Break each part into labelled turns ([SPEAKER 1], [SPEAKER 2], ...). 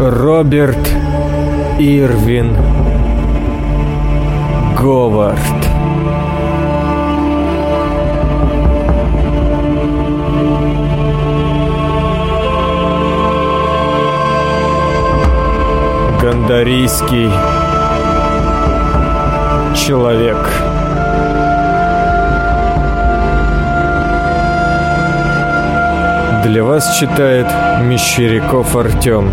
[SPEAKER 1] Роберт Ирвин Говард. Гандарийский человек. Для вас читает Мещеряков Артем.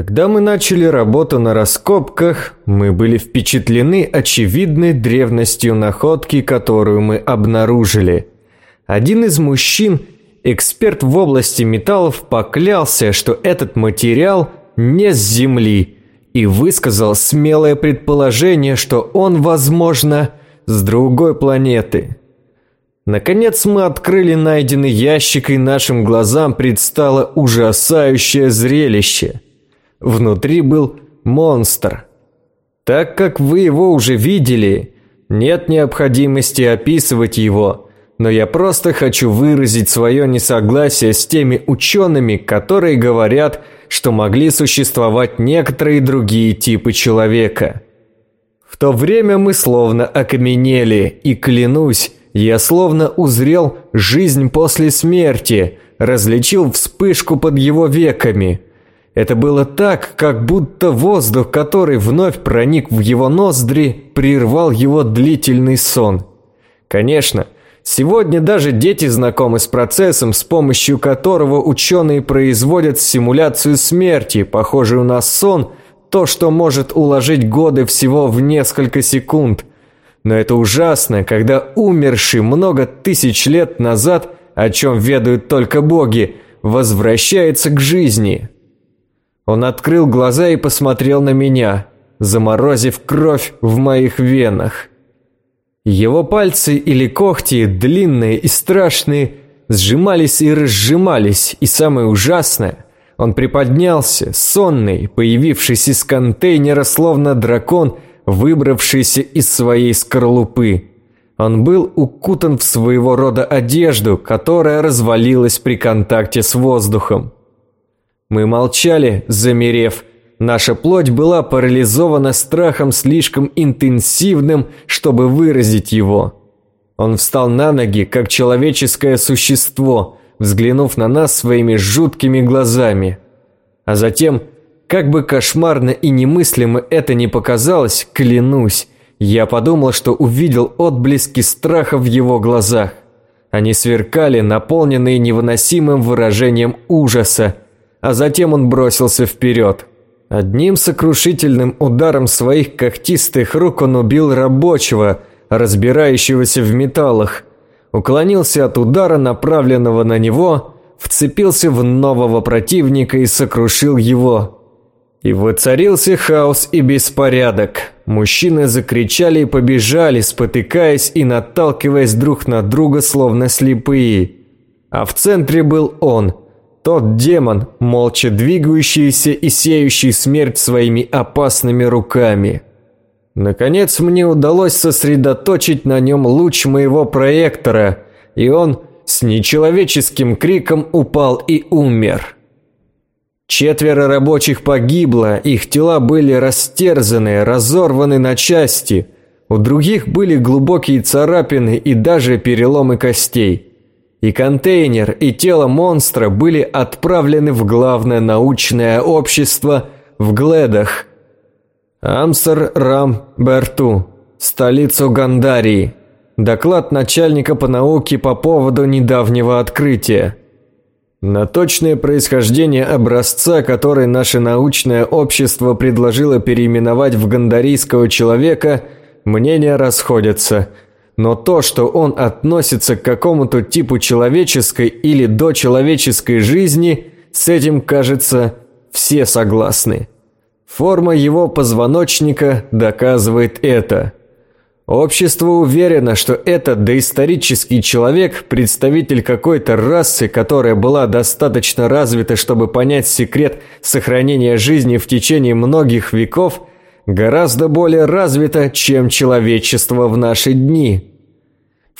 [SPEAKER 1] Когда мы начали работу на раскопках, мы были впечатлены очевидной древностью находки, которую мы обнаружили. Один из мужчин, эксперт в области металлов, поклялся, что этот материал не с Земли, и высказал смелое предположение, что он, возможно, с другой планеты. Наконец мы открыли найденный ящик, и нашим глазам предстало ужасающее зрелище – Внутри был монстр. Так как вы его уже видели, нет необходимости описывать его, но я просто хочу выразить свое несогласие с теми учеными, которые говорят, что могли существовать некоторые другие типы человека. В то время мы словно окаменели, и клянусь, я словно узрел жизнь после смерти, различил вспышку под его веками – это было так, как будто воздух, который вновь проник в его ноздри, прервал его длительный сон. Конечно, сегодня даже дети знакомы с процессом, с помощью которого ученые производят симуляцию смерти, похожую на сон, то, что может уложить годы всего в несколько секунд. Но это ужасно, когда умерший много тысяч лет назад, о чем ведают только боги, возвращается к жизни. Он открыл глаза и посмотрел на меня, заморозив кровь в моих венах. Его пальцы или когти, длинные и страшные, сжимались и разжимались, и самое ужасное, он приподнялся, сонный, появившись из контейнера, словно дракон, выбравшийся из своей скорлупы. Он был укутан в своего рода одежду, которая развалилась при контакте с воздухом. Мы молчали, замерев. Наша плоть была парализована страхом слишком интенсивным, чтобы выразить его. Он встал на ноги, как человеческое существо, взглянув на нас своими жуткими глазами. А затем, как бы кошмарно и немыслимо это ни показалось, клянусь, я подумал, что увидел отблески страха в его глазах. Они сверкали, наполненные невыносимым выражением ужаса, а затем он бросился вперед. Одним сокрушительным ударом своих когтистых рук он убил рабочего, разбирающегося в металлах, уклонился от удара, направленного на него, вцепился в нового противника и сокрушил его. И воцарился хаос и беспорядок. Мужчины закричали и побежали, спотыкаясь и наталкиваясь друг на друга, словно слепые. А в центре был он – тот демон, молча двигающийся и сеющий смерть своими опасными руками. Наконец мне удалось сосредоточить на нем луч моего проектора, и он с нечеловеческим криком упал и умер. Четверо рабочих погибло, их тела были растерзаны, разорваны на части. У других были глубокие царапины и даже переломы костей. И контейнер, и тело монстра были отправлены в главное научное общество в Гледах. Амсер Рам Берту, столицу Гандарии. Доклад начальника по науке по поводу недавнего открытия. На точное происхождение образца, который наше научное общество предложило переименовать в гандарийского человека, мнения расходятся – но то, что он относится к какому-то типу человеческой или дочеловеческой жизни, с этим, кажется, все согласны. Форма его позвоночника доказывает это. Общество уверено, что этот доисторический человек, представитель какой-то расы, которая была достаточно развита, чтобы понять секрет сохранения жизни в течение многих веков, гораздо более развита, чем человечество в наши дни.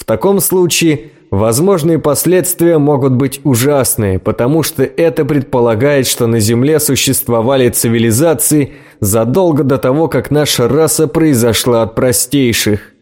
[SPEAKER 1] В таком случае возможные последствия могут быть ужасные, потому что это предполагает, что на Земле существовали цивилизации – задолго до того, как наша раса произошла от простейших.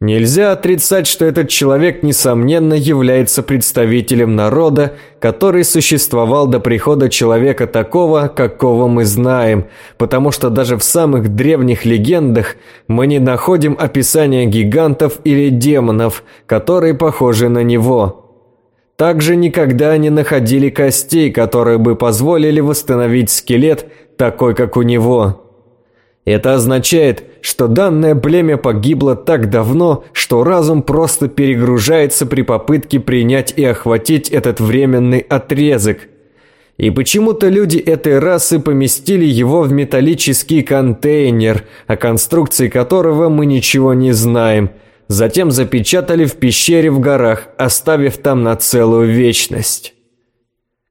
[SPEAKER 1] Нельзя отрицать, что этот человек, несомненно, является представителем народа, который существовал до прихода человека такого, какого мы знаем, потому что даже в самых древних легендах мы не находим описания гигантов или демонов, которые похожи на него. Также никогда не находили костей, которые бы позволили восстановить скелет – такой, как у него. Это означает, что данное племя погибло так давно, что разум просто перегружается при попытке принять и охватить этот временный отрезок. И почему-то люди этой расы поместили его в металлический контейнер, о конструкции которого мы ничего не знаем, затем запечатали в пещере в горах, оставив там на целую вечность.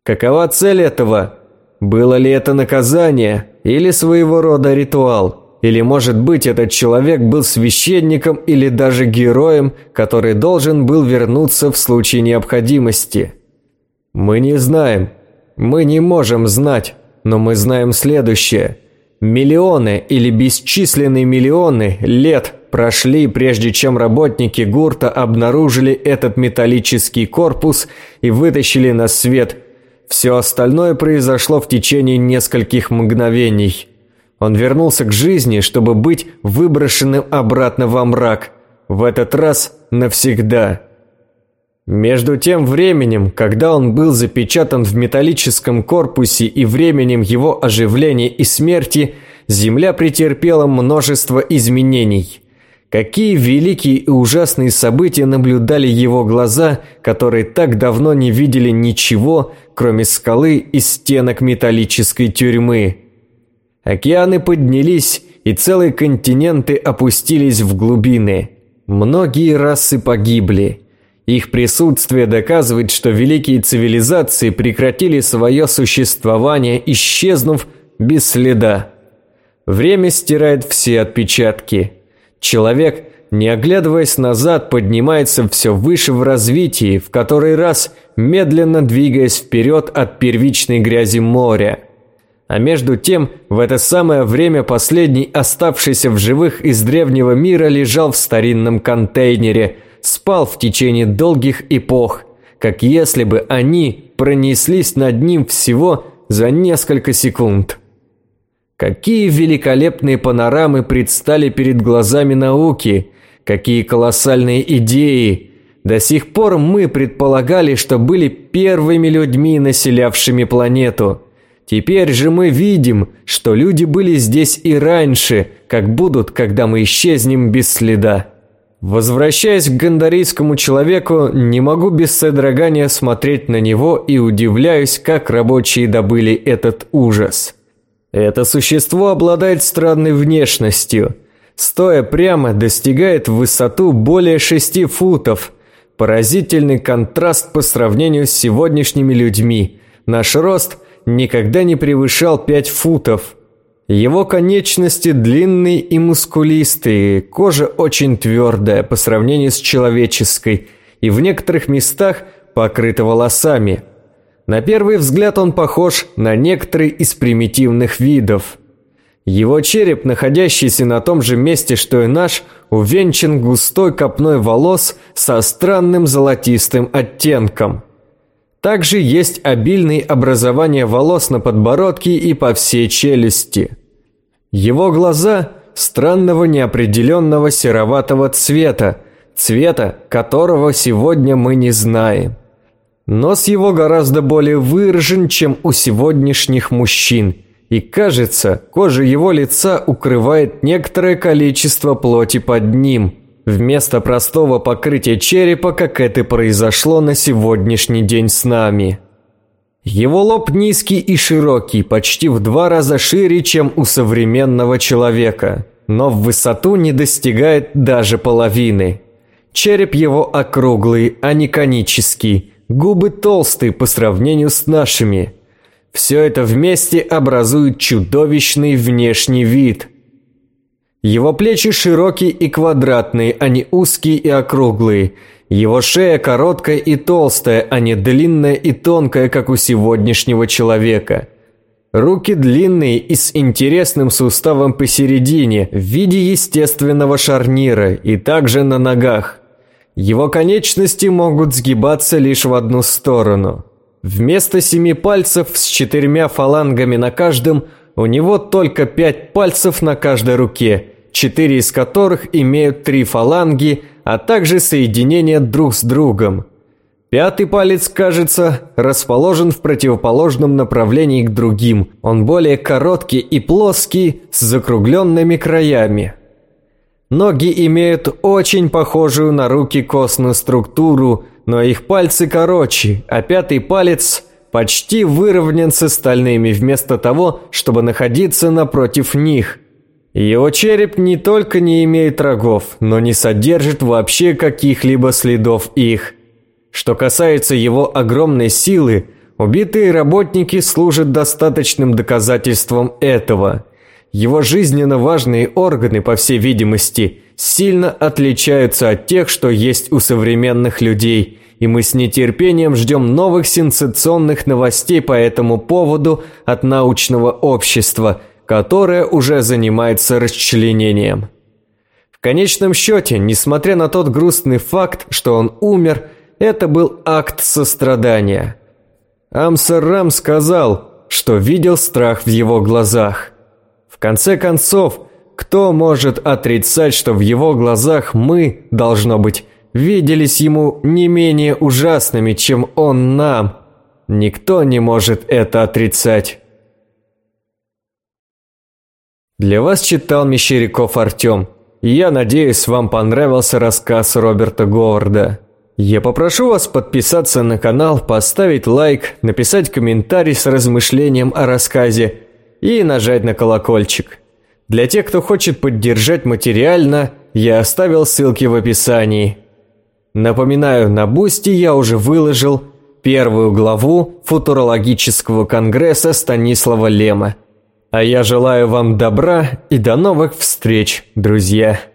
[SPEAKER 1] Какова цель этого? Было ли это наказание или своего рода ритуал? Или, может быть, этот человек был священником или даже героем, который должен был вернуться в случае необходимости? Мы не знаем. Мы не можем знать, но мы знаем следующее. Миллионы или бесчисленные миллионы лет прошли, прежде чем работники Гурта обнаружили этот металлический корпус и вытащили на свет все остальное произошло в течение нескольких мгновений. Он вернулся к жизни, чтобы быть выброшенным обратно во мрак. В этот раз навсегда. Между тем временем, когда он был запечатан в металлическом корпусе и временем его оживления и смерти, Земля претерпела множество изменений. Какие великие и ужасные события наблюдали его глаза, которые так давно не видели ничего, кроме скалы и стенок металлической тюрьмы. Океаны поднялись, и целые континенты опустились в глубины. Многие расы погибли. Их присутствие доказывает, что великие цивилизации прекратили свое существование, исчезнув без следа. Время стирает все отпечатки. Человек, не оглядываясь назад, поднимается все выше в развитии, в который раз медленно двигаясь вперед от первичной грязи моря. А между тем, в это самое время последний оставшийся в живых из древнего мира лежал в старинном контейнере, спал в течение долгих эпох, как если бы они пронеслись над ним всего за несколько секунд. Какие великолепные панорамы предстали перед глазами науки, какие колоссальные идеи. До сих пор мы предполагали, что были первыми людьми, населявшими планету. Теперь же мы видим, что люди были здесь и раньше, как будут, когда мы исчезнем без следа. Возвращаясь к гандарийскому человеку, не могу без содрогания смотреть на него и удивляюсь, как рабочие добыли этот ужас. Это существо обладает странной внешностью. Стоя прямо, достигает высоту более шести футов. Поразительный контраст по сравнению с сегодняшними людьми. Наш рост никогда не превышал пять футов. Его конечности длинные и мускулистые, кожа очень твердая по сравнению с человеческой и в некоторых местах покрыта волосами – на первый взгляд он похож на некоторые из примитивных видов. Его череп, находящийся на том же месте, что и наш, увенчан густой копной волос со странным золотистым оттенком. Также есть обильные образования волос на подбородке и по всей челюсти. Его глаза странного неопределенного сероватого цвета, цвета которого сегодня мы не знаем. Нос его гораздо более выражен, чем у сегодняшних мужчин, и кажется, кожа его лица укрывает некоторое количество плоти под ним, вместо простого покрытия черепа, как это произошло на сегодняшний день с нами. Его лоб низкий и широкий, почти в два раза шире, чем у современного человека – но в высоту не достигает даже половины. Череп его округлый, а не конический, губы толстые по сравнению с нашими. Все это вместе образует чудовищный внешний вид. Его плечи широкие и квадратные, а не узкие и округлые. Его шея короткая и толстая, а не длинная и тонкая, как у сегодняшнего человека. Руки длинные и с интересным суставом посередине, в виде естественного шарнира, и также на ногах. Его конечности могут сгибаться лишь в одну сторону. Вместо семи пальцев с четырьмя фалангами на каждом, у него только пять пальцев на каждой руке, четыре из которых имеют три фаланги, а также соединения друг с другом. Пятый палец, кажется, расположен в противоположном направлении к другим. Он более короткий и плоский, с закругленными краями. Ноги имеют очень похожую на руки костную структуру, но их пальцы короче, а пятый палец почти выровнен с остальными вместо того, чтобы находиться напротив них. Его череп не только не имеет рогов, но не содержит вообще каких-либо следов их – что касается его огромной силы, убитые работники служат достаточным доказательством этого. Его жизненно важные органы, по всей видимости, сильно отличаются от тех, что есть у современных людей, и мы с нетерпением ждем новых сенсационных новостей по этому поводу от научного общества, которое уже занимается расчленением. В конечном счете, несмотря на тот грустный факт, что он умер – это был акт сострадания. Амсарам сказал, что видел страх в его глазах. В конце концов, кто может отрицать, что в его глазах мы, должно быть, виделись ему не менее ужасными, чем он нам? Никто не может это отрицать. Для вас читал Мещеряков Артем, я надеюсь, вам понравился рассказ Роберта Говарда. Я попрошу вас подписаться на канал, поставить лайк, написать комментарий с размышлением о рассказе и нажать на колокольчик. Для тех, кто хочет поддержать материально, я оставил ссылки в описании. Напоминаю, на Boosty я уже выложил первую главу футурологического конгресса Станислава Лема. А я желаю вам добра и до новых встреч, друзья.